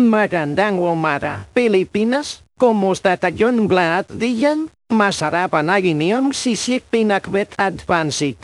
Magandang umara, Pilipinas. Kumusta tayong lahat diyan? Masarap ang iyong sisig pinakwet at pansit.